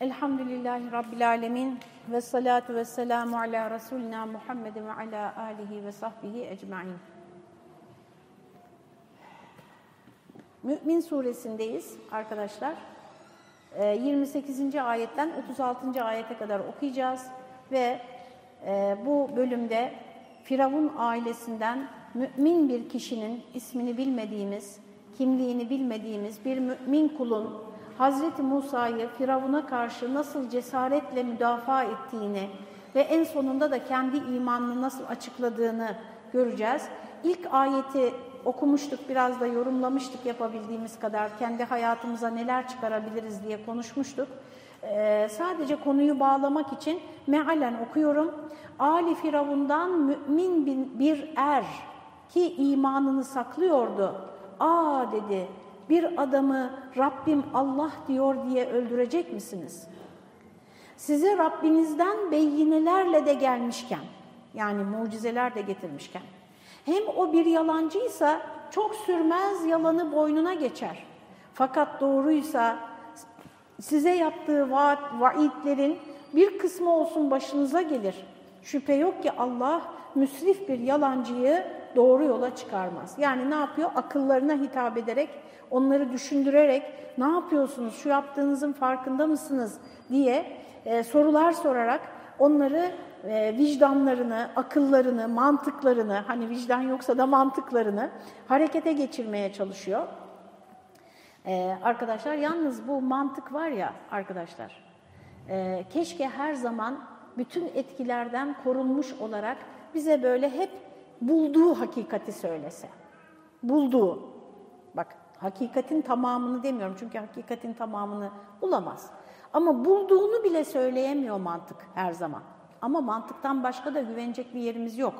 Elhamdülillahi Rabbil Alemin ve salatu ve selamu ala Resulina Muhammed ve ala alihi ve sahbihi ecmain. Mü'min suresindeyiz arkadaşlar. 28. Ee, ayetten 36. ayete kadar okuyacağız ve e, bu bölümde Firavun ailesinden mümin bir kişinin ismini bilmediğimiz, kimliğini bilmediğimiz bir mümin kulun Hazreti Musa'yı Firavun'a karşı nasıl cesaretle müdafaa ettiğini ve en sonunda da kendi imanını nasıl açıkladığını göreceğiz. İlk ayeti okumuştuk, biraz da yorumlamıştık yapabildiğimiz kadar. Kendi hayatımıza neler çıkarabiliriz diye konuşmuştuk. Ee, sadece konuyu bağlamak için mealen okuyorum. Ali Firavun'dan mümin bir er ki imanını saklıyordu. Aa dedi bir adamı Rabbim Allah diyor diye öldürecek misiniz? Size Rabbinizden beyinelerle de gelmişken, yani mucizeler de getirmişken, hem o bir yalancıysa çok sürmez yalanı boynuna geçer. Fakat doğruysa size yaptığı vaat, vaidlerin bir kısmı olsun başınıza gelir. Şüphe yok ki Allah müsrif bir yalancıyı doğru yola çıkarmaz. Yani ne yapıyor? Akıllarına hitap ederek onları düşündürerek ne yapıyorsunuz, şu yaptığınızın farkında mısınız diye e, sorular sorarak onları e, vicdanlarını, akıllarını, mantıklarını, hani vicdan yoksa da mantıklarını harekete geçirmeye çalışıyor. E, arkadaşlar yalnız bu mantık var ya arkadaşlar, e, keşke her zaman bütün etkilerden korunmuş olarak bize böyle hep bulduğu hakikati söylese. Bulduğu. Bak Hakikatin tamamını demiyorum çünkü hakikatin tamamını bulamaz. Ama bulduğunu bile söyleyemiyor mantık her zaman. Ama mantıktan başka da güvenecek bir yerimiz yok.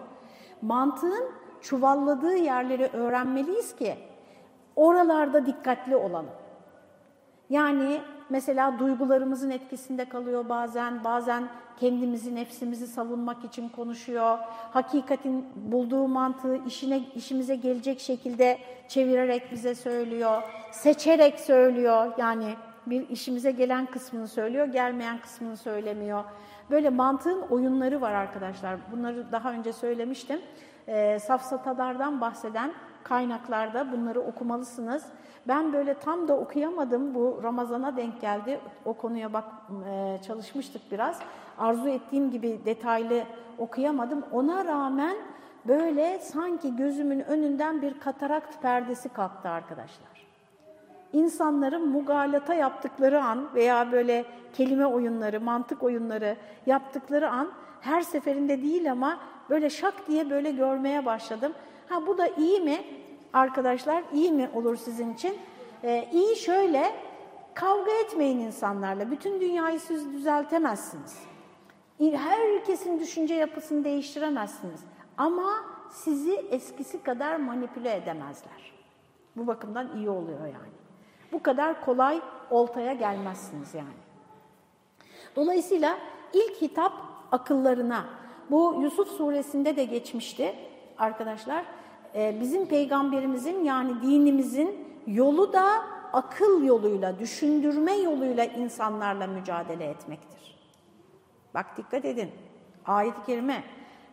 Mantığın çuvalladığı yerleri öğrenmeliyiz ki oralarda dikkatli olalım. Yani mesela duygularımızın etkisinde kalıyor bazen, bazen kendimizi, nefsimizi savunmak için konuşuyor. Hakikatin bulduğu mantığı işine, işimize gelecek şekilde çevirerek bize söylüyor. Seçerek söylüyor. Yani bir işimize gelen kısmını söylüyor, gelmeyen kısmını söylemiyor. Böyle mantığın oyunları var arkadaşlar. Bunları daha önce söylemiştim. E, safsatalardan bahseden kaynaklarda bunları okumalısınız. Ben böyle tam da okuyamadım. Bu Ramazan'a denk geldi. O konuya bak e, çalışmıştık biraz. Arzu ettiğim gibi detaylı okuyamadım. Ona rağmen böyle sanki gözümün önünden bir katarakt perdesi kalktı arkadaşlar. İnsanların mugalata yaptıkları an veya böyle kelime oyunları, mantık oyunları yaptıkları an her seferinde değil ama böyle şak diye böyle görmeye başladım. Ha bu da iyi mi? arkadaşlar iyi mi olur sizin için? Ee, iyi şöyle, kavga etmeyin insanlarla. Bütün dünyayı siz düzeltemezsiniz. Herkesin düşünce yapısını değiştiremezsiniz. Ama sizi eskisi kadar manipüle edemezler. Bu bakımdan iyi oluyor yani. Bu kadar kolay oltaya gelmezsiniz yani. Dolayısıyla ilk hitap akıllarına. Bu Yusuf suresinde de geçmişti arkadaşlar. Ee, bizim peygamberimizin yani dinimizin yolu da akıl yoluyla, düşündürme yoluyla insanlarla mücadele etmektir. Bak dikkat edin. Ayet-i Kerime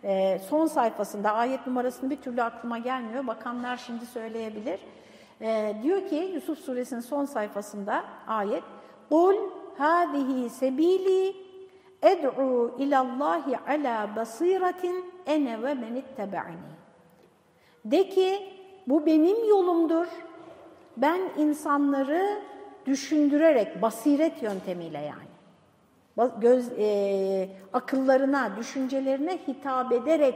e, son sayfasında ayet numarasını bir türlü aklıma gelmiyor. Bakanlar şimdi söyleyebilir. E, diyor ki Yusuf suresinin son sayfasında ayet قُلْ هَذِهِ سَب۪يلِي اَدْعُوا اِلَى اللّٰهِ عَلَى بَصِيرَةٍ اَنَ وَمَنِ اتَّبَعَنِي de ki bu benim yolumdur. Ben insanları düşündürerek, basiret yöntemiyle yani, göz, e, akıllarına, düşüncelerine hitap ederek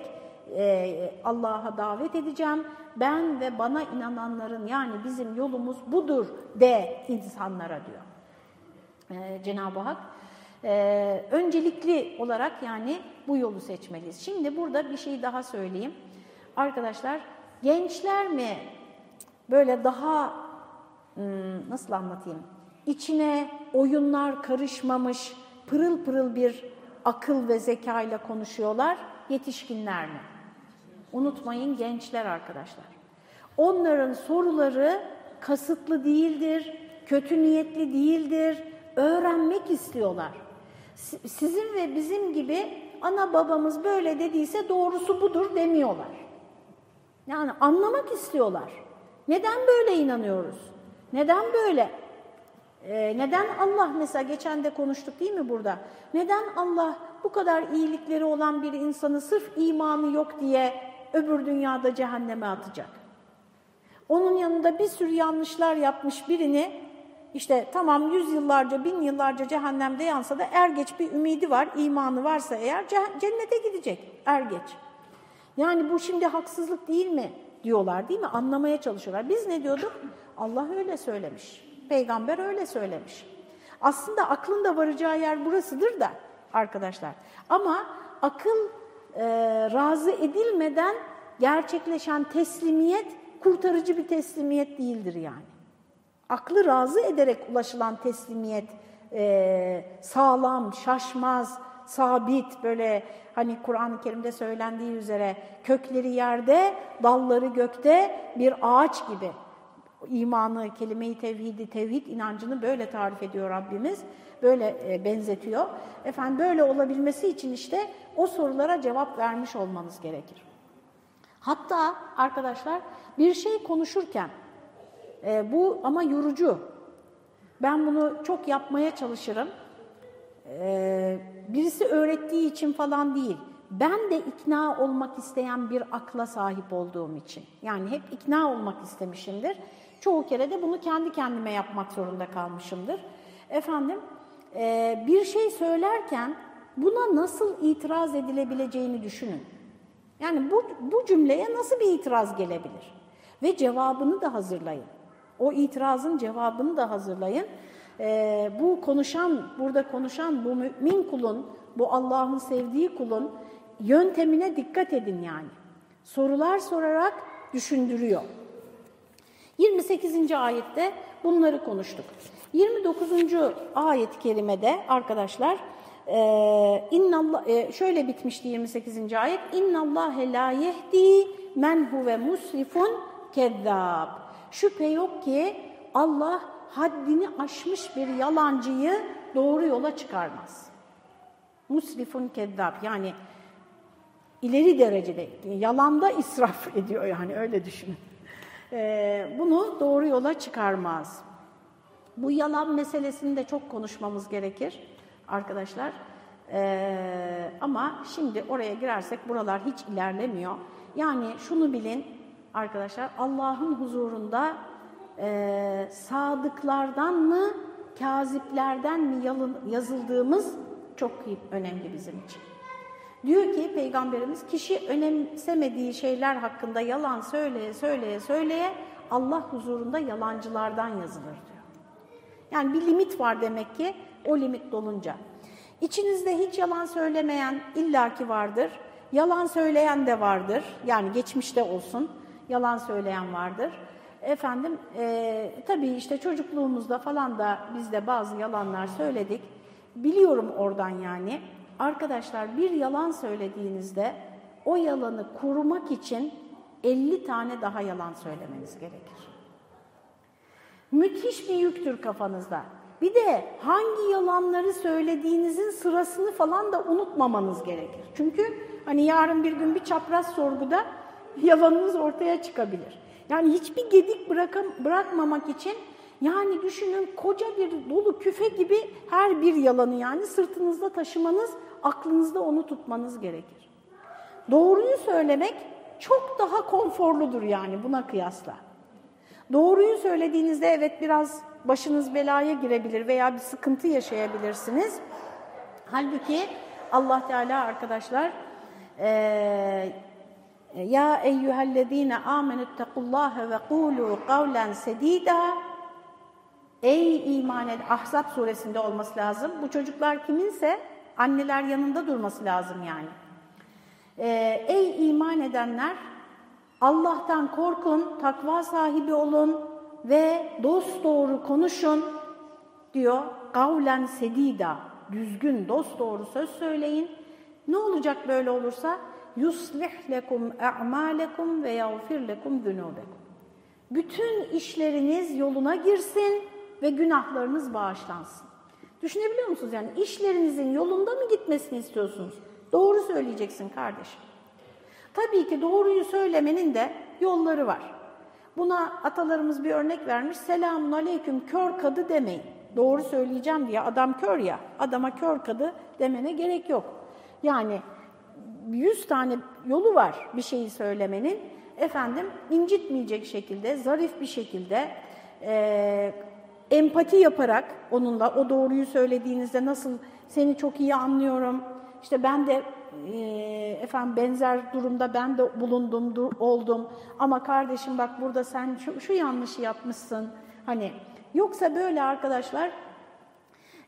e, Allah'a davet edeceğim. Ben ve bana inananların yani bizim yolumuz budur de insanlara diyor e, Cenab-ı Hak. E, öncelikli olarak yani bu yolu seçmeliyiz. Şimdi burada bir şey daha söyleyeyim. Arkadaşlar Gençler mi böyle daha hmm, nasıl anlatayım? İçine oyunlar karışmamış, pırıl pırıl bir akıl ve zeka ile konuşuyorlar. Yetişkinler mi? Unutmayın gençler arkadaşlar. Onların soruları kasıtlı değildir, kötü niyetli değildir, öğrenmek istiyorlar. Sizin ve bizim gibi ana babamız böyle dediyse doğrusu budur demiyorlar. Yani anlamak istiyorlar. Neden böyle inanıyoruz? Neden böyle? Ee, neden Allah mesela geçen de konuştuk değil mi burada? Neden Allah bu kadar iyilikleri olan bir insanı sırf imanı yok diye öbür dünyada cehenneme atacak? Onun yanında bir sürü yanlışlar yapmış birini işte tamam yüz yıllarca, bin yıllarca cehennemde yansa da er geç bir ümidi var, imanı varsa eğer cennete gidecek er geç. Yani bu şimdi haksızlık değil mi diyorlar değil mi? Anlamaya çalışıyorlar. Biz ne diyorduk? Allah öyle söylemiş. Peygamber öyle söylemiş. Aslında aklın da varacağı yer burasıdır da arkadaşlar. Ama akıl e, razı edilmeden gerçekleşen teslimiyet kurtarıcı bir teslimiyet değildir yani. Aklı razı ederek ulaşılan teslimiyet e, sağlam, şaşmaz, sabit böyle hani Kur'an-ı Kerim'de söylendiği üzere kökleri yerde, dalları gökte bir ağaç gibi. İmanı, kelime-i tevhidi, tevhid inancını böyle tarif ediyor Rabbimiz. Böyle e, benzetiyor. Efendim böyle olabilmesi için işte o sorulara cevap vermiş olmanız gerekir. Hatta arkadaşlar bir şey konuşurken e, bu ama yorucu. Ben bunu çok yapmaya çalışırım. Birisi öğrettiği için falan değil. Ben de ikna olmak isteyen bir akla sahip olduğum için. Yani hep ikna olmak istemişimdir. Çoğu kere de bunu kendi kendime yapmak zorunda kalmışımdır. Efendim, bir şey söylerken buna nasıl itiraz edilebileceğini düşünün. Yani bu, bu cümleye nasıl bir itiraz gelebilir? Ve cevabını da hazırlayın. O itirazın cevabını da hazırlayın. Ee, bu konuşan, burada konuşan bu mümin kulun, bu Allah'ın sevdiği kulun yöntemine dikkat edin yani. Sorular sorarak düşündürüyor. 28. ayette bunları konuştuk. 29. ayet-i kerimede arkadaşlar e, innallah, e, şöyle bitmişti 28. ayet. İnnallâhe lâ yehdi men huve musrifun kezzâb. Şüphe yok ki Allah haddini aşmış bir yalancıyı doğru yola çıkarmaz. Musrifun kezzab yani ileri derecede yalanda israf ediyor yani öyle düşünün. Ee, bunu doğru yola çıkarmaz. Bu yalan meselesini de çok konuşmamız gerekir arkadaşlar. Ee, ama şimdi oraya girersek buralar hiç ilerlemiyor. Yani şunu bilin, arkadaşlar Allah'ın huzurunda e, sadıklardan mı, kaziplerden mi yazıldığımız çok önemli bizim için. Diyor ki Peygamberimiz kişi önemsemediği şeyler hakkında yalan söyleye söyleye söyleye Allah huzurunda yalancılardan yazılır diyor. Yani bir limit var demek ki o limit dolunca. İçinizde hiç yalan söylemeyen illaki vardır. Yalan söyleyen de vardır. Yani geçmişte olsun yalan söyleyen vardır. Efendim e, tabii işte çocukluğumuzda falan da biz de bazı yalanlar söyledik. Biliyorum oradan yani. Arkadaşlar bir yalan söylediğinizde o yalanı korumak için 50 tane daha yalan söylemeniz gerekir. Müthiş bir yüktür kafanızda. Bir de hangi yalanları söylediğinizin sırasını falan da unutmamanız gerekir. Çünkü hani yarın bir gün bir çapraz sorguda yalanınız ortaya çıkabilir. Yani hiçbir gedik bırakam, bırakmamak için yani düşünün koca bir dolu küfe gibi her bir yalanı yani sırtınızda taşımanız, aklınızda onu tutmanız gerekir. Doğruyu söylemek çok daha konforludur yani buna kıyasla. Doğruyu söylediğinizde evet biraz başınız belaya girebilir veya bir sıkıntı yaşayabilirsiniz. Halbuki Allah Teala arkadaşlar e, ya eyyühellezine amenüttekullâhe ve kûlû kavlen sedîdâ Ey iman ed Ahzab suresinde olması lazım. Bu çocuklar kiminse anneler yanında durması lazım yani. Ee, ey iman edenler Allah'tan korkun, takva sahibi olun ve dost doğru konuşun diyor. Kavlen sedida, düzgün, dost doğru söz söyleyin. Ne olacak böyle olursa? Yuslih lekum a'malekum ve yağfir lekum zunubekum. Bütün işleriniz yoluna girsin ve günahlarınız bağışlansın. Düşünebiliyor musunuz? Yani işlerinizin yolunda mı gitmesini istiyorsunuz? Doğru söyleyeceksin kardeşim. Tabii ki doğruyu söylemenin de yolları var. Buna atalarımız bir örnek vermiş. Selamun aleyküm kör kadı demeyin. Doğru söyleyeceğim diye adam kör ya, adama kör kadı demene gerek yok. Yani yüz tane yolu var bir şeyi söylemenin. Efendim incitmeyecek şekilde, zarif bir şekilde, e, empati yaparak onunla o doğruyu söylediğinizde nasıl seni çok iyi anlıyorum, işte ben de e, efendim benzer durumda ben de bulundum, dur, oldum ama kardeşim bak burada sen şu, şu yanlışı yapmışsın. Hani yoksa böyle arkadaşlar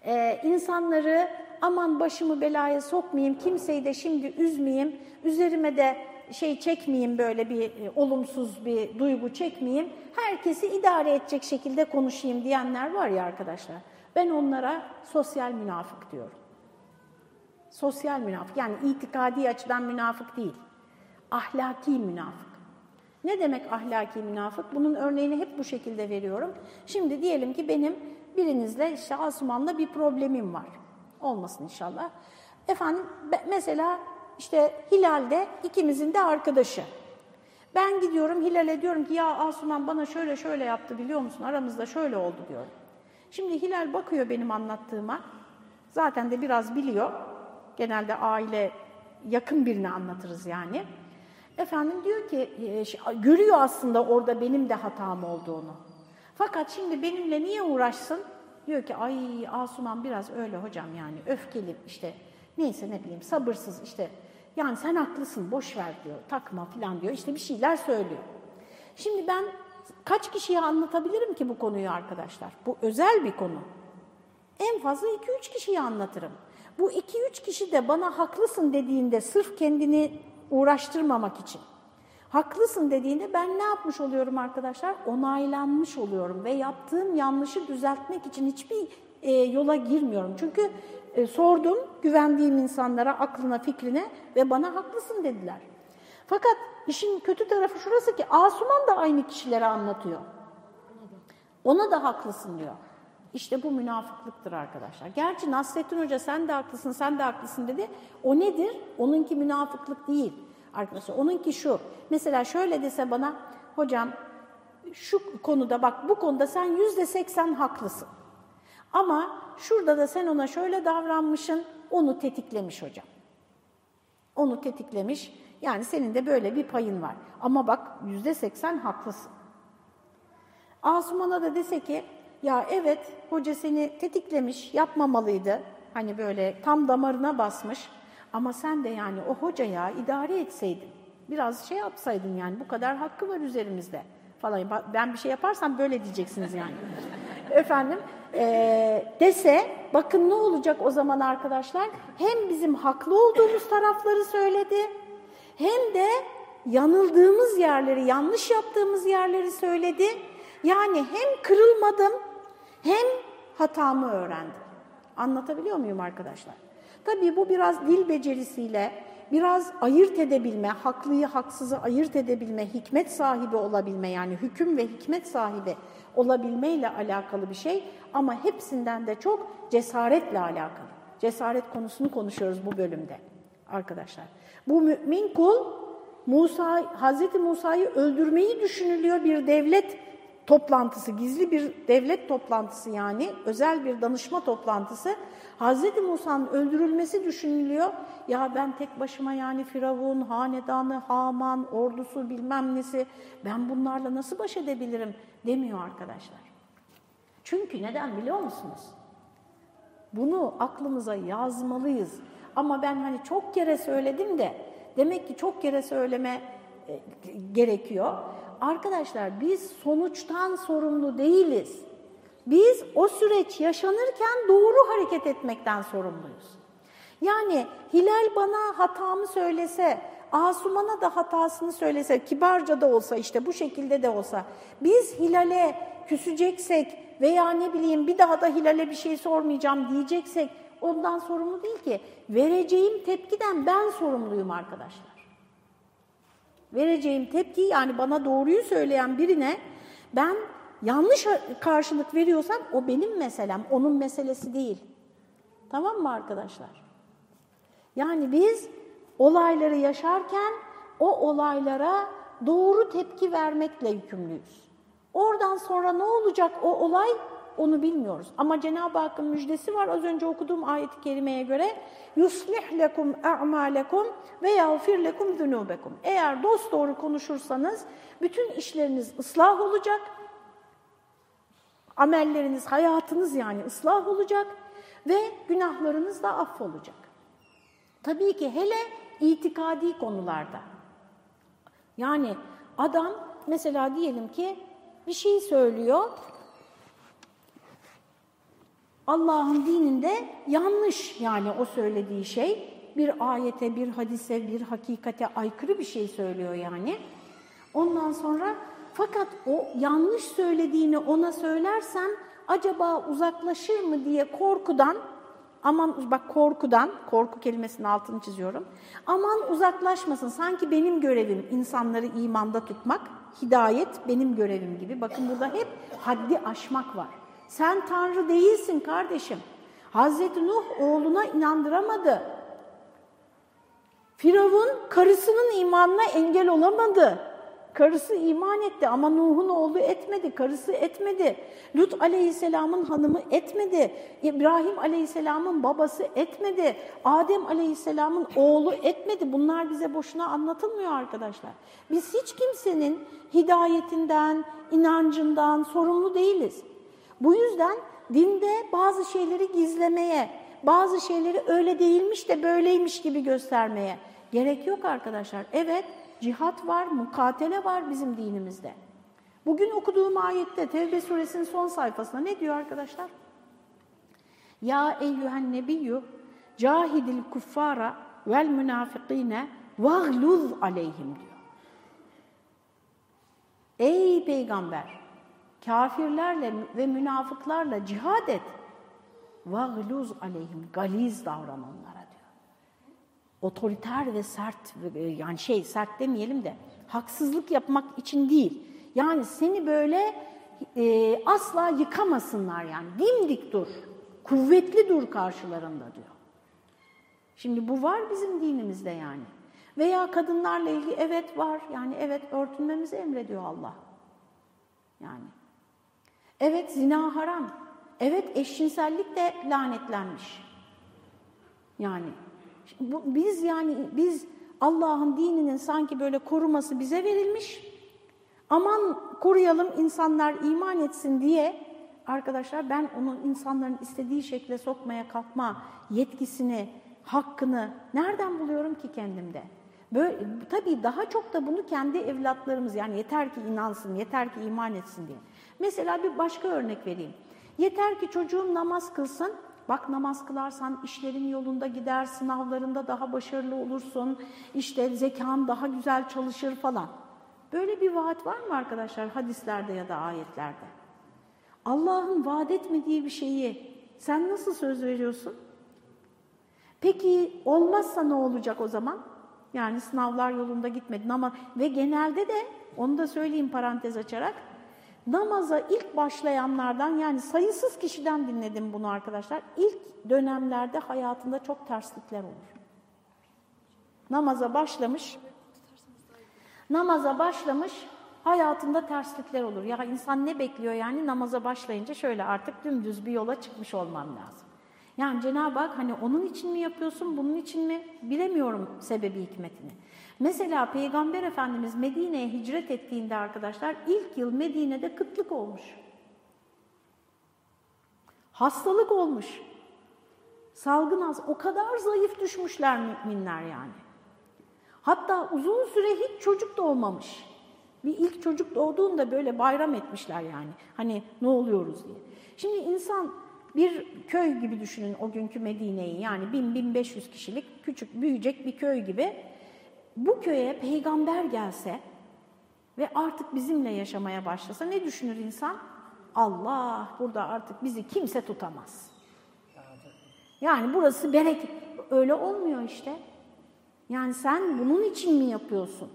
e, insanları aman başımı belaya sokmayayım, kimseyi de şimdi üzmeyeyim, üzerime de şey çekmeyeyim böyle bir e, olumsuz bir duygu çekmeyeyim, herkesi idare edecek şekilde konuşayım diyenler var ya arkadaşlar. Ben onlara sosyal münafık diyorum. Sosyal münafık yani itikadi açıdan münafık değil, ahlaki münafık. Ne demek ahlaki münafık? Bunun örneğini hep bu şekilde veriyorum. Şimdi diyelim ki benim birinizle işte Asuman'la bir problemim var. Olmasın inşallah. Efendim mesela işte Hilal'de ikimizin de arkadaşı. Ben gidiyorum Hilal'e diyorum ki ya Asuman bana şöyle şöyle yaptı biliyor musun? Aramızda şöyle oldu diyorum. Şimdi Hilal bakıyor benim anlattığıma. Zaten de biraz biliyor. Genelde aile yakın birini anlatırız yani. Efendim diyor ki e, görüyor aslında orada benim de hatam olduğunu. Fakat şimdi benimle niye uğraşsın? Diyor ki ay Asuman biraz öyle hocam yani öfkeli işte neyse ne bileyim sabırsız işte yani sen haklısın boş ver diyor takma falan diyor işte bir şeyler söylüyor. Şimdi ben kaç kişiye anlatabilirim ki bu konuyu arkadaşlar? Bu özel bir konu. En fazla 2-3 kişiye anlatırım. Bu 2-3 kişi de bana haklısın dediğinde sırf kendini uğraştırmamak için haklısın dediğinde ben ne yapmış oluyorum arkadaşlar? Onaylanmış oluyorum ve yaptığım yanlışı düzeltmek için hiçbir e, yola girmiyorum. Çünkü e, sordum güvendiğim insanlara, aklına, fikrine ve bana haklısın dediler. Fakat işin kötü tarafı şurası ki Asuman da aynı kişilere anlatıyor. Ona da haklısın diyor. İşte bu münafıklıktır arkadaşlar. Gerçi Nasrettin Hoca sen de haklısın, sen de haklısın dedi. O nedir? Onunki münafıklık değil arkadaşlar. Onunki şu. Mesela şöyle dese bana, hocam şu konuda bak bu konuda sen yüzde seksen haklısın. Ama şurada da sen ona şöyle davranmışsın, onu tetiklemiş hocam. Onu tetiklemiş. Yani senin de böyle bir payın var. Ama bak yüzde seksen haklısın. Asuman'a da dese ki, ya evet hoca seni tetiklemiş, yapmamalıydı. Hani böyle tam damarına basmış. Ama sen de yani o hocaya idare etseydin, biraz şey yapsaydın yani bu kadar hakkı var üzerimizde falan. Ben bir şey yaparsam böyle diyeceksiniz yani. Efendim e, dese bakın ne olacak o zaman arkadaşlar? Hem bizim haklı olduğumuz tarafları söyledi hem de yanıldığımız yerleri, yanlış yaptığımız yerleri söyledi. Yani hem kırılmadım hem hatamı öğrendim. Anlatabiliyor muyum arkadaşlar? Tabii bu biraz dil becerisiyle, biraz ayırt edebilme, haklıyı haksızı ayırt edebilme, hikmet sahibi olabilme yani hüküm ve hikmet sahibi olabilmeyle alakalı bir şey ama hepsinden de çok cesaretle alakalı. Cesaret konusunu konuşuyoruz bu bölümde arkadaşlar. Bu mümin kul Musa, Hazreti Musa'yı öldürmeyi düşünülüyor bir devlet toplantısı, gizli bir devlet toplantısı yani özel bir danışma toplantısı. Hazreti Musa'nın öldürülmesi düşünülüyor. Ya ben tek başıma yani Firavun, hanedanı, Haman, ordusu bilmem nesi ben bunlarla nasıl baş edebilirim demiyor arkadaşlar. Çünkü neden biliyor musunuz? Bunu aklımıza yazmalıyız. Ama ben hani çok kere söyledim de demek ki çok kere söyleme e, gerekiyor. Arkadaşlar biz sonuçtan sorumlu değiliz. Biz o süreç yaşanırken doğru hareket etmekten sorumluyuz. Yani Hilal bana hatamı söylese, Asuman'a da hatasını söylese, kibarca da olsa işte bu şekilde de olsa, biz Hilal'e küseceksek veya ne bileyim bir daha da Hilal'e bir şey sormayacağım diyeceksek ondan sorumlu değil ki. Vereceğim tepkiden ben sorumluyum arkadaşlar. Vereceğim tepki yani bana doğruyu söyleyen birine ben yanlış karşılık veriyorsam o benim meselem, onun meselesi değil. Tamam mı arkadaşlar? Yani biz olayları yaşarken o olaylara doğru tepki vermekle yükümlüyüz. Oradan sonra ne olacak o olay onu bilmiyoruz. Ama Cenab-ı Hakk'ın müjdesi var. Az önce okuduğum ayet-i kerimeye göre yuslih lekum a'malekum ve yağfir lekum zunubekum. Eğer dost doğru konuşursanız bütün işleriniz ıslah olacak. Amelleriniz, hayatınız yani ıslah olacak ve günahlarınız da affolacak. Tabii ki hele itikadi konularda. Yani adam mesela diyelim ki bir şey söylüyor, Allah'ın dininde yanlış yani o söylediği şey bir ayete, bir hadise, bir hakikate aykırı bir şey söylüyor yani. Ondan sonra fakat o yanlış söylediğini ona söylersem acaba uzaklaşır mı diye korkudan aman bak korkudan, korku kelimesinin altını çiziyorum. Aman uzaklaşmasın sanki benim görevim insanları imanda tutmak, hidayet benim görevim gibi. Bakın burada hep haddi aşmak var. Sen Tanrı değilsin kardeşim. Hazreti Nuh oğluna inandıramadı. Firavun karısının imanına engel olamadı. Karısı iman etti ama Nuh'un oğlu etmedi, karısı etmedi. Lut aleyhisselamın hanımı etmedi. İbrahim aleyhisselamın babası etmedi. Adem aleyhisselamın oğlu etmedi. Bunlar bize boşuna anlatılmıyor arkadaşlar. Biz hiç kimsenin hidayetinden, inancından sorumlu değiliz. Bu yüzden dinde bazı şeyleri gizlemeye, bazı şeyleri öyle değilmiş de böyleymiş gibi göstermeye gerek yok arkadaşlar. Evet, cihat var, mukatele var bizim dinimizde. Bugün okuduğum ayette Tevbe suresinin son sayfasında ne diyor arkadaşlar? Ya eyyühen nebiyyü cahidil kuffara vel münafikine vagluz aleyhim diyor. Ey peygamber kafirlerle ve münafıklarla cihad et. Vagluz aleyhim galiz davran onlara diyor. Otoriter ve sert yani şey sert demeyelim de haksızlık yapmak için değil. Yani seni böyle e, asla yıkamasınlar yani dimdik dur. Kuvvetli dur karşılarında diyor. Şimdi bu var bizim dinimizde yani. Veya kadınlarla ilgili evet var. Yani evet örtünmemizi emrediyor Allah. Yani Evet zina haram. Evet eşcinsellik de lanetlenmiş. Yani bu, biz yani biz Allah'ın dininin sanki böyle koruması bize verilmiş. Aman koruyalım insanlar iman etsin diye arkadaşlar ben onun insanların istediği şekle sokmaya kalkma yetkisini, hakkını nereden buluyorum ki kendimde? Böyle, tabii daha çok da bunu kendi evlatlarımız yani yeter ki inansın, yeter ki iman etsin diye. Mesela bir başka örnek vereyim. Yeter ki çocuğum namaz kılsın, bak namaz kılarsan işlerin yolunda gider, sınavlarında daha başarılı olursun, işte zekan daha güzel çalışır falan. Böyle bir vaat var mı arkadaşlar hadislerde ya da ayetlerde? Allah'ın vaat etmediği bir şeyi sen nasıl söz veriyorsun? Peki olmazsa ne olacak o zaman? Yani sınavlar yolunda gitmedi ama ve genelde de onu da söyleyeyim parantez açarak namaza ilk başlayanlardan yani sayısız kişiden dinledim bunu arkadaşlar. İlk dönemlerde hayatında çok terslikler olur. Namaza başlamış, namaza başlamış, hayatında terslikler olur. Ya insan ne bekliyor yani namaza başlayınca şöyle artık dümdüz bir yola çıkmış olmam lazım. Yani Cenab-ı Hak hani onun için mi yapıyorsun, bunun için mi bilemiyorum sebebi hikmetini. Mesela Peygamber Efendimiz Medine'ye hicret ettiğinde arkadaşlar ilk yıl Medine'de kıtlık olmuş. Hastalık olmuş. Salgın az. O kadar zayıf düşmüşler müminler yani. Hatta uzun süre hiç çocuk doğmamış. Bir ilk çocuk doğduğunda böyle bayram etmişler yani. Hani ne oluyoruz diye. Şimdi insan bir köy gibi düşünün o günkü Medine'yi yani 1000-1500 kişilik küçük büyüyecek bir köy gibi. Bu köye peygamber gelse ve artık bizimle yaşamaya başlasa ne düşünür insan? Allah burada artık bizi kimse tutamaz. Yani burası bereket. Öyle olmuyor işte. Yani sen bunun için mi yapıyorsun?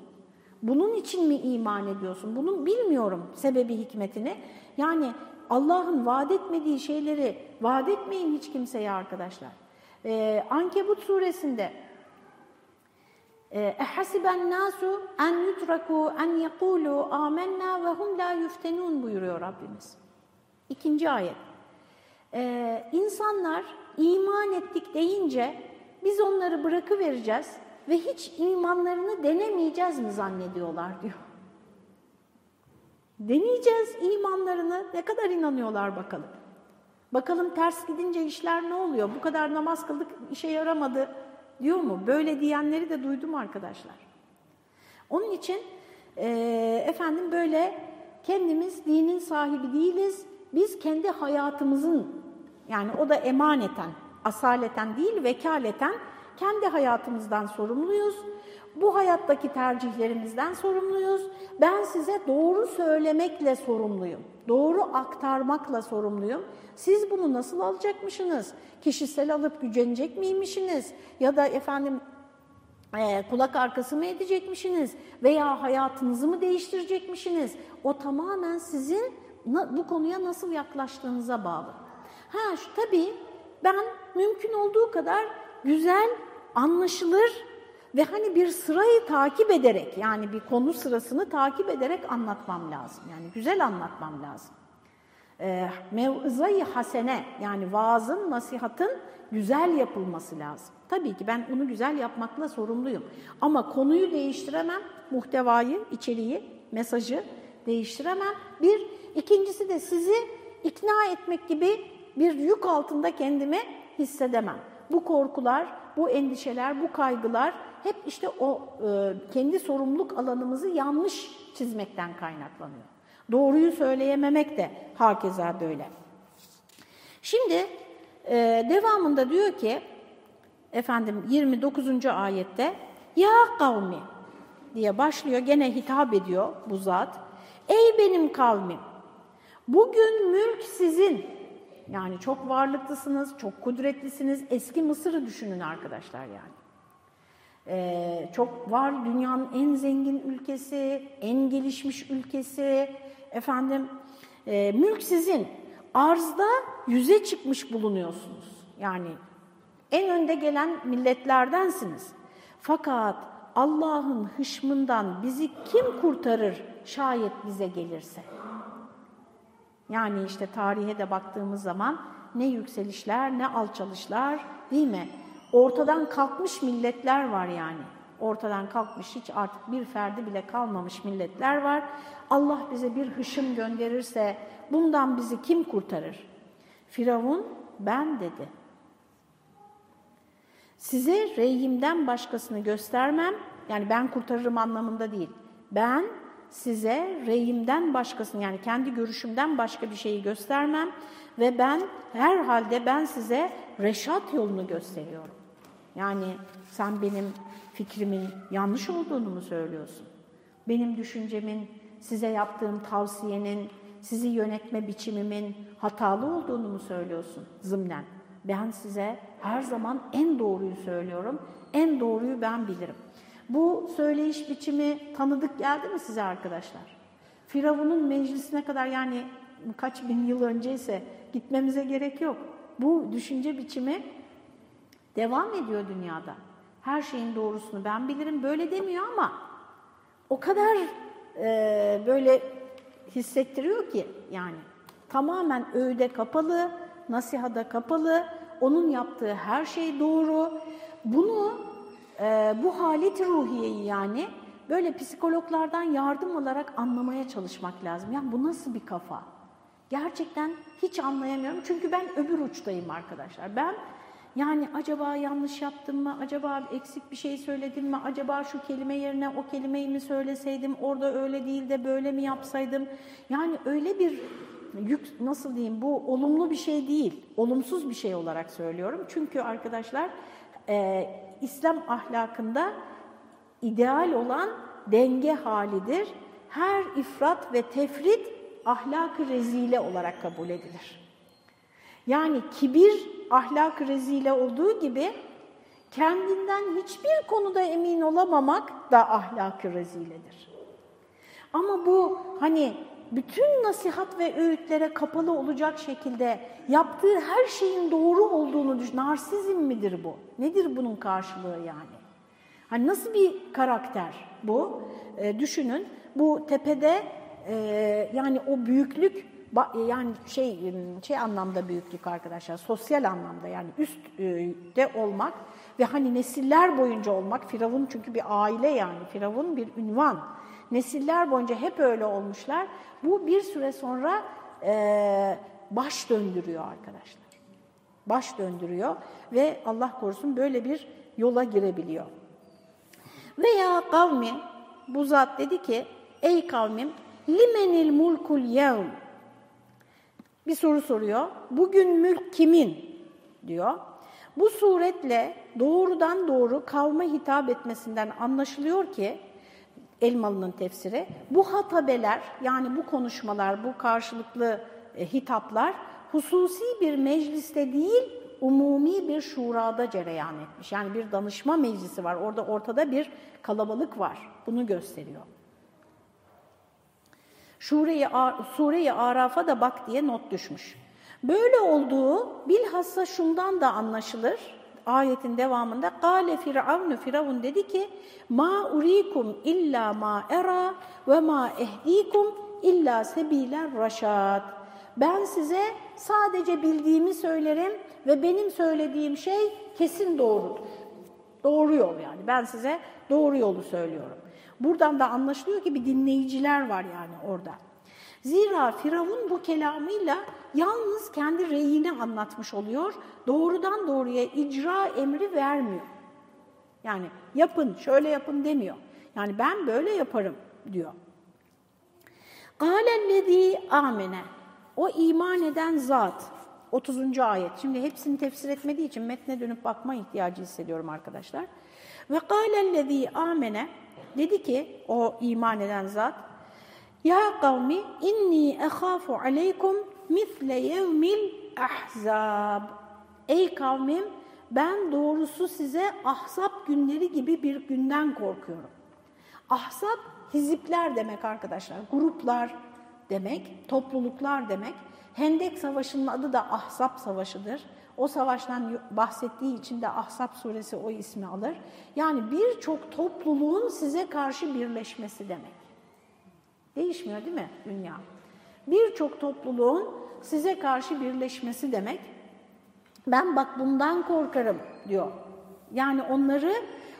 Bunun için mi iman ediyorsun? Bunun bilmiyorum sebebi hikmetini. Yani Allah'ın vaat etmediği şeyleri vaat etmeyin hiç kimseye arkadaşlar. Ee, Ankebut suresinde nasu en yutraku en yekulu amennâ ve hum la yuftenun buyuruyor Rabbimiz. İkinci ayet. Ee, insanlar iman ettik deyince biz onları bırakıvereceğiz ve hiç imanlarını denemeyeceğiz mi zannediyorlar diyor. Deneyeceğiz imanlarını. Ne kadar inanıyorlar bakalım. Bakalım ters gidince işler ne oluyor? Bu kadar namaz kıldık işe yaramadı diyor mu? Böyle diyenleri de duydum arkadaşlar. Onun için e, efendim böyle kendimiz dinin sahibi değiliz. Biz kendi hayatımızın yani o da emaneten, asaleten değil vekaleten kendi hayatımızdan sorumluyuz. Bu hayattaki tercihlerimizden sorumluyuz. Ben size doğru söylemekle sorumluyum. Doğru aktarmakla sorumluyum. Siz bunu nasıl alacakmışsınız? Kişisel alıp gücenecek miymişsiniz? Ya da efendim e, kulak arkası mı edecekmişsiniz? Veya hayatınızı mı değiştirecekmişsiniz? O tamamen sizin bu konuya nasıl yaklaştığınıza bağlı. Ha şu, tabii ben mümkün olduğu kadar güzel, anlaşılır ve hani bir sırayı takip ederek yani bir konu sırasını takip ederek anlatmam lazım. Yani güzel anlatmam lazım. E, mevzayı hasene yani vaazın, nasihatın güzel yapılması lazım. Tabii ki ben bunu güzel yapmakla sorumluyum. Ama konuyu değiştiremem, muhtevayı, içeriği, mesajı değiştiremem. Bir, ikincisi de sizi ikna etmek gibi bir yük altında kendimi hissedemem. Bu korkular, bu endişeler, bu kaygılar hep işte o e, kendi sorumluluk alanımızı yanlış çizmekten kaynaklanıyor. Doğruyu söyleyememek de hakeza böyle. Şimdi e, devamında diyor ki efendim 29. ayette ya kavmi diye başlıyor gene hitap ediyor bu zat. Ey benim kavmim bugün mülk sizin yani çok varlıklısınız, çok kudretlisiniz. Eski Mısır'ı düşünün arkadaşlar yani. Ee, çok var dünyanın en zengin ülkesi, en gelişmiş ülkesi. Efendim e, mülk sizin. Arzda yüze çıkmış bulunuyorsunuz. Yani en önde gelen milletlerdensiniz. Fakat Allah'ın hışmından bizi kim kurtarır şayet bize gelirse? Yani işte tarihe de baktığımız zaman ne yükselişler ne alçalışlar değil mi? Ortadan kalkmış milletler var yani. Ortadan kalkmış hiç artık bir ferdi bile kalmamış milletler var. Allah bize bir hışım gönderirse bundan bizi kim kurtarır? Firavun ben dedi. Size reyimden başkasını göstermem, yani ben kurtarırım anlamında değil. Ben size reyimden başkasını yani kendi görüşümden başka bir şeyi göstermem ve ben herhalde ben size reşat yolunu gösteriyorum. Yani sen benim fikrimin yanlış olduğunu mu söylüyorsun? Benim düşüncemin, size yaptığım tavsiyenin, sizi yönetme biçimimin hatalı olduğunu mu söylüyorsun zımnen? Ben size her zaman en doğruyu söylüyorum, en doğruyu ben bilirim. Bu söyleyiş biçimi tanıdık geldi mi size arkadaşlar? Firavun'un meclisine kadar yani kaç bin yıl önceyse gitmemize gerek yok. Bu düşünce biçimi devam ediyor dünyada. Her şeyin doğrusunu ben bilirim böyle demiyor ama o kadar e, böyle hissettiriyor ki yani tamamen öğüde kapalı, nasihada kapalı, onun yaptığı her şey doğru. Bunu e, bu halet ruhiyeyi yani böyle psikologlardan yardım alarak anlamaya çalışmak lazım. Yani bu nasıl bir kafa? Gerçekten hiç anlayamıyorum çünkü ben öbür uçtayım arkadaşlar. Ben yani acaba yanlış yaptım mı, acaba eksik bir şey söyledim mi, acaba şu kelime yerine o kelimeyi mi söyleseydim, orada öyle değil de böyle mi yapsaydım? Yani öyle bir yük, nasıl diyeyim, bu olumlu bir şey değil, olumsuz bir şey olarak söylüyorum. Çünkü arkadaşlar e, İslam ahlakında ideal olan denge halidir. Her ifrat ve tefrit ahlak-ı rezile olarak kabul edilir. Yani kibir ahlak-ı rezile olduğu gibi kendinden hiçbir konuda emin olamamak da ahlak-ı reziledir. Ama bu hani bütün nasihat ve öğütlere kapalı olacak şekilde yaptığı her şeyin doğru olduğunu düşün. Narsizm midir bu? Nedir bunun karşılığı yani? Hani nasıl bir karakter bu? E, düşünün bu tepede e, yani o büyüklük yani şey şey anlamda büyüklük arkadaşlar sosyal anlamda yani üstte olmak ve hani nesiller boyunca olmak Firavun çünkü bir aile yani Firavun bir ünvan. Nesiller boyunca hep öyle olmuşlar. Bu bir süre sonra e, baş döndürüyor arkadaşlar. Baş döndürüyor ve Allah korusun böyle bir yola girebiliyor. Veya kavmi bu zat dedi ki ey kavmim limenil mulkul yevm bir soru soruyor. Bugün mülk kimin? diyor. Bu suretle doğrudan doğru kavme hitap etmesinden anlaşılıyor ki Elmalı'nın tefsiri bu hatabeler yani bu konuşmalar, bu karşılıklı e, hitaplar hususi bir mecliste değil umumi bir şurada cereyan etmiş. Yani bir danışma meclisi var. Orada ortada bir kalabalık var. Bunu gösteriyor. Sure-i Sure Araf'a da bak diye not düşmüş. Böyle olduğu bilhassa şundan da anlaşılır. Ayetin devamında Kale Firavun Firavun dedi ki ma urikum illa ma era ve ma ehdikum illa sebiler raşad. Ben size sadece bildiğimi söylerim ve benim söylediğim şey kesin doğrudur. Doğru yol yani. Ben size doğru yolu söylüyorum. Buradan da anlaşılıyor ki bir dinleyiciler var yani orada. Zira Firavun bu kelamıyla yalnız kendi reyini anlatmış oluyor. Doğrudan doğruya icra emri vermiyor. Yani yapın, şöyle yapın demiyor. Yani ben böyle yaparım diyor. قَالَ amene. O iman eden zat. 30. ayet. Şimdi hepsini tefsir etmediği için metne dönüp bakma ihtiyacı hissediyorum arkadaşlar. Ve قَالَ amene. Dedi ki o iman eden zat, Ya kavmi inni ehafu aleykum misle yevmil ahzab. Ey kavmim ben doğrusu size ahzab günleri gibi bir günden korkuyorum. Ahzab hizipler demek arkadaşlar, gruplar demek, topluluklar demek. Hendek Savaşı'nın adı da Ahzab Savaşı'dır. O savaştan bahsettiği için de Ahzab suresi o ismi alır. Yani birçok topluluğun size karşı birleşmesi demek. Değişmiyor değil mi dünya? Birçok topluluğun size karşı birleşmesi demek. Ben bak bundan korkarım diyor. Yani onları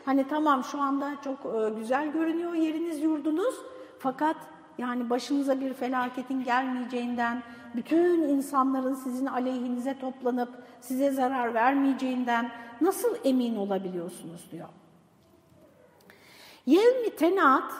hani tamam şu anda çok e, güzel görünüyor yeriniz yurdunuz fakat yani başınıza bir felaketin gelmeyeceğinden, bütün insanların sizin aleyhinize toplanıp size zarar vermeyeceğinden nasıl emin olabiliyorsunuz diyor. Yevmi tenat,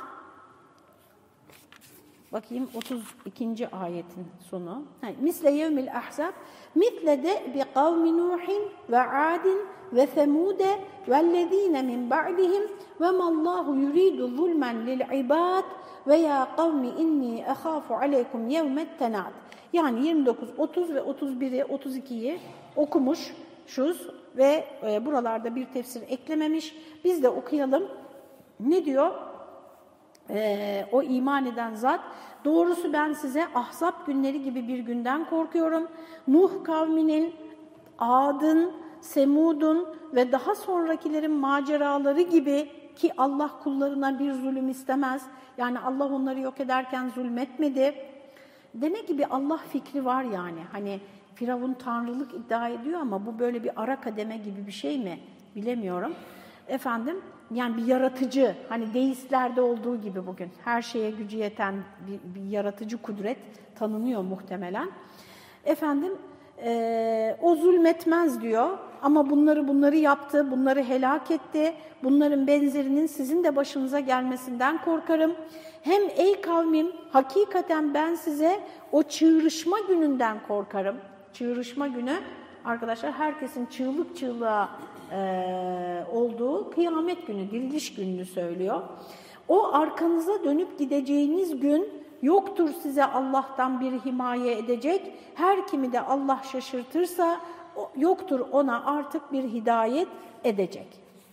bakayım 32. ayetin sonu. Misle yevmil ahzab, mitle de bi kavmi Nuhin ve Adin ve Semude vellezine min ba'dihim ve mallahu yuridu zulmen lil ibad ve ya kavmi inni ehafu aleykum yevmet tenat. Yani 29, 30 ve 31'i, 32'yi okumuşuz ve e, buralarda bir tefsir eklememiş. Biz de okuyalım. Ne diyor? E, o iman eden zat, doğrusu ben size ahzab günleri gibi bir günden korkuyorum. Nuh kavminin, Adın, Semud'un ve daha sonrakilerin maceraları gibi ki Allah kullarına bir zulüm istemez. Yani Allah onları yok ederken zulmetmedi. Demek ki bir Allah fikri var yani. Hani Firavun tanrılık iddia ediyor ama bu böyle bir ara kademe gibi bir şey mi bilemiyorum. Efendim yani bir yaratıcı hani deistlerde olduğu gibi bugün her şeye gücü yeten bir, bir yaratıcı kudret tanınıyor muhtemelen. Efendim e, o zulmetmez diyor ama bunları bunları yaptı, bunları helak etti. Bunların benzerinin sizin de başınıza gelmesinden korkarım. Hem ey kavmim hakikaten ben size o çığırışma gününden korkarım. Çığırışma günü arkadaşlar herkesin çığlık çığlığa e, olduğu kıyamet günü, diriliş gününü söylüyor. O arkanıza dönüp gideceğiniz gün yoktur size Allah'tan bir himaye edecek. Her kimi de Allah şaşırtırsa yoktur ona artık bir hidayet edecek.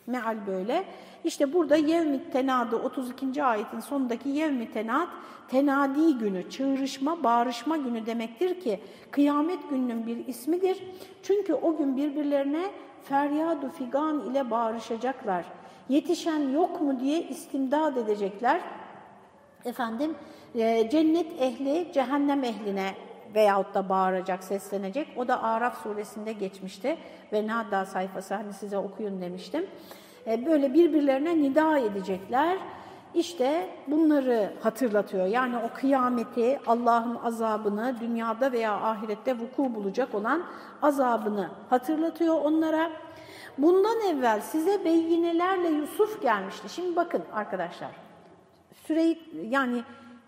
Meal böyle. İşte burada yevmi tenadı 32. ayetin sonundaki yevmi tenad tenadi günü, çığırışma, bağrışma günü demektir ki kıyamet gününün bir ismidir. Çünkü o gün birbirlerine feryadu figan ile bağırışacaklar. Yetişen yok mu diye istimdad edecekler. Efendim e, cennet ehli cehennem ehline veyahut da bağıracak, seslenecek. O da Araf suresinde geçmişti ve Nada sayfası hani size okuyun demiştim. E, böyle birbirlerine nida edecekler. İşte bunları hatırlatıyor. Yani o kıyameti, Allah'ın azabını, dünyada veya ahirette vuku bulacak olan azabını hatırlatıyor onlara. Bundan evvel size beyinelerle Yusuf gelmişti. Şimdi bakın arkadaşlar, süreyi yani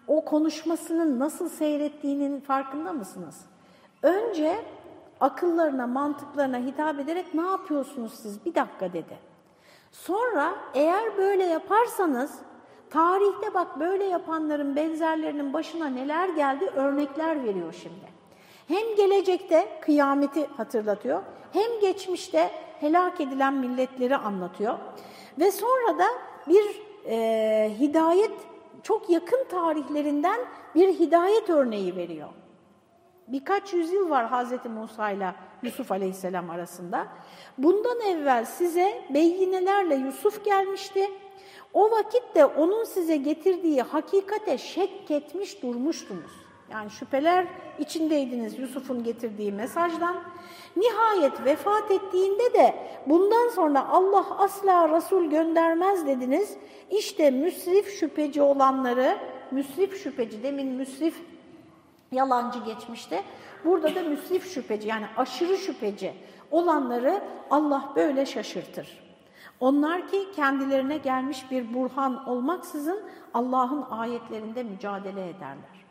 o konuşmasının nasıl seyrettiğinin farkında mısınız? Önce akıllarına, mantıklarına hitap ederek ne yapıyorsunuz siz? Bir dakika dedi. Sonra eğer böyle yaparsanız tarihte bak böyle yapanların benzerlerinin başına neler geldi örnekler veriyor şimdi. Hem gelecekte kıyameti hatırlatıyor hem geçmişte helak edilen milletleri anlatıyor. Ve sonra da bir e, hidayet çok yakın tarihlerinden bir hidayet örneği veriyor. Birkaç yüzyıl var Hz. Musa ile Yusuf Aleyhisselam arasında. Bundan evvel size beyinelerle Yusuf gelmişti. O vakitte onun size getirdiği hakikate şek etmiş durmuştunuz. Yani şüpheler içindeydiniz Yusuf'un getirdiği mesajdan. Nihayet vefat ettiğinde de bundan sonra Allah asla Resul göndermez dediniz. İşte müsrif şüpheci olanları, müsrif şüpheci, demin müsrif yalancı geçmişti. Burada da müsrif şüpheci yani aşırı şüpheci olanları Allah böyle şaşırtır. Onlar ki kendilerine gelmiş bir burhan olmaksızın Allah'ın ayetlerinde mücadele ederler.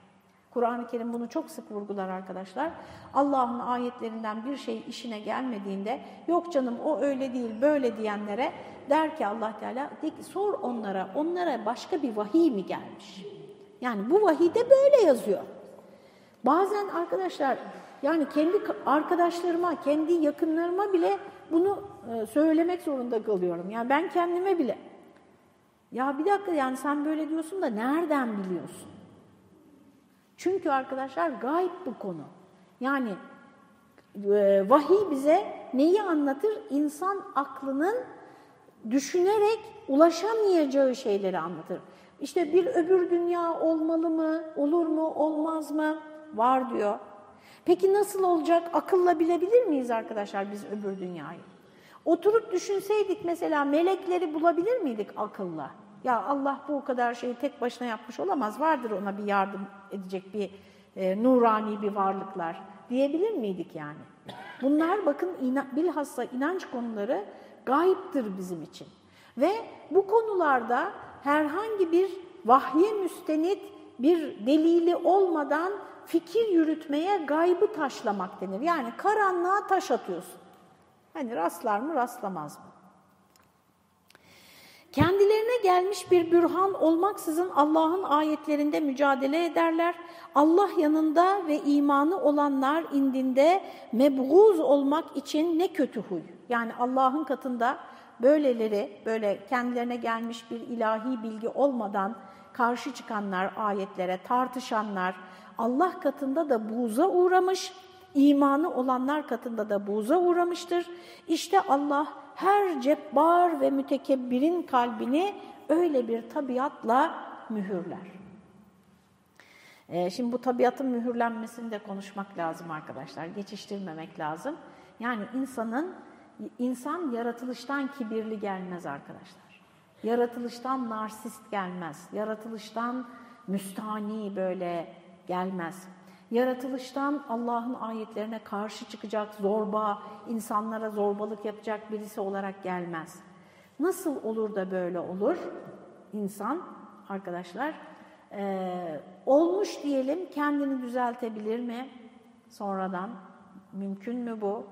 Kur'an-ı Kerim bunu çok sık vurgular arkadaşlar. Allah'ın ayetlerinden bir şey işine gelmediğinde yok canım o öyle değil böyle diyenlere der ki Allah Teala sor onlara onlara başka bir vahiy mi gelmiş? Yani bu vahide böyle yazıyor. Bazen arkadaşlar yani kendi arkadaşlarıma, kendi yakınlarıma bile bunu e, söylemek zorunda kalıyorum. Yani ben kendime bile. Ya bir dakika yani sen böyle diyorsun da nereden biliyorsun? Çünkü arkadaşlar gayb bu konu. Yani e, vahiy bize neyi anlatır? İnsan aklının düşünerek ulaşamayacağı şeyleri anlatır. İşte bir öbür dünya olmalı mı, olur mu, olmaz mı? Var diyor. Peki nasıl olacak? Akılla bilebilir miyiz arkadaşlar biz öbür dünyayı? Oturup düşünseydik mesela melekleri bulabilir miydik akılla? Ya Allah bu kadar şeyi tek başına yapmış olamaz. Vardır ona bir yardım edecek bir e, nurani bir varlıklar diyebilir miydik yani? Bunlar bakın ina, bilhassa inanç konuları gayiptir bizim için. Ve bu konularda herhangi bir vahye müstenit bir delili olmadan fikir yürütmeye gaybı taşlamak denir. Yani karanlığa taş atıyorsun. Hani rastlar mı rastlamaz mı? Kendilerine gelmiş bir bürhan olmaksızın Allah'ın ayetlerinde mücadele ederler. Allah yanında ve imanı olanlar indinde mebguz olmak için ne kötü huy. Yani Allah'ın katında böyleleri, böyle kendilerine gelmiş bir ilahi bilgi olmadan karşı çıkanlar ayetlere, tartışanlar, Allah katında da buğza uğramış, imanı olanlar katında da buğza uğramıştır. İşte Allah her cebbar ve mütekebbirin kalbini öyle bir tabiatla mühürler. Ee, şimdi bu tabiatın mühürlenmesini de konuşmak lazım arkadaşlar, geçiştirmemek lazım. Yani insanın, insan yaratılıştan kibirli gelmez arkadaşlar. Yaratılıştan narsist gelmez, yaratılıştan müstani böyle gelmez. Yaratılıştan Allah'ın ayetlerine karşı çıkacak, zorba, insanlara zorbalık yapacak birisi olarak gelmez. Nasıl olur da böyle olur? İnsan arkadaşlar e, olmuş diyelim kendini düzeltebilir mi? Sonradan mümkün mü bu?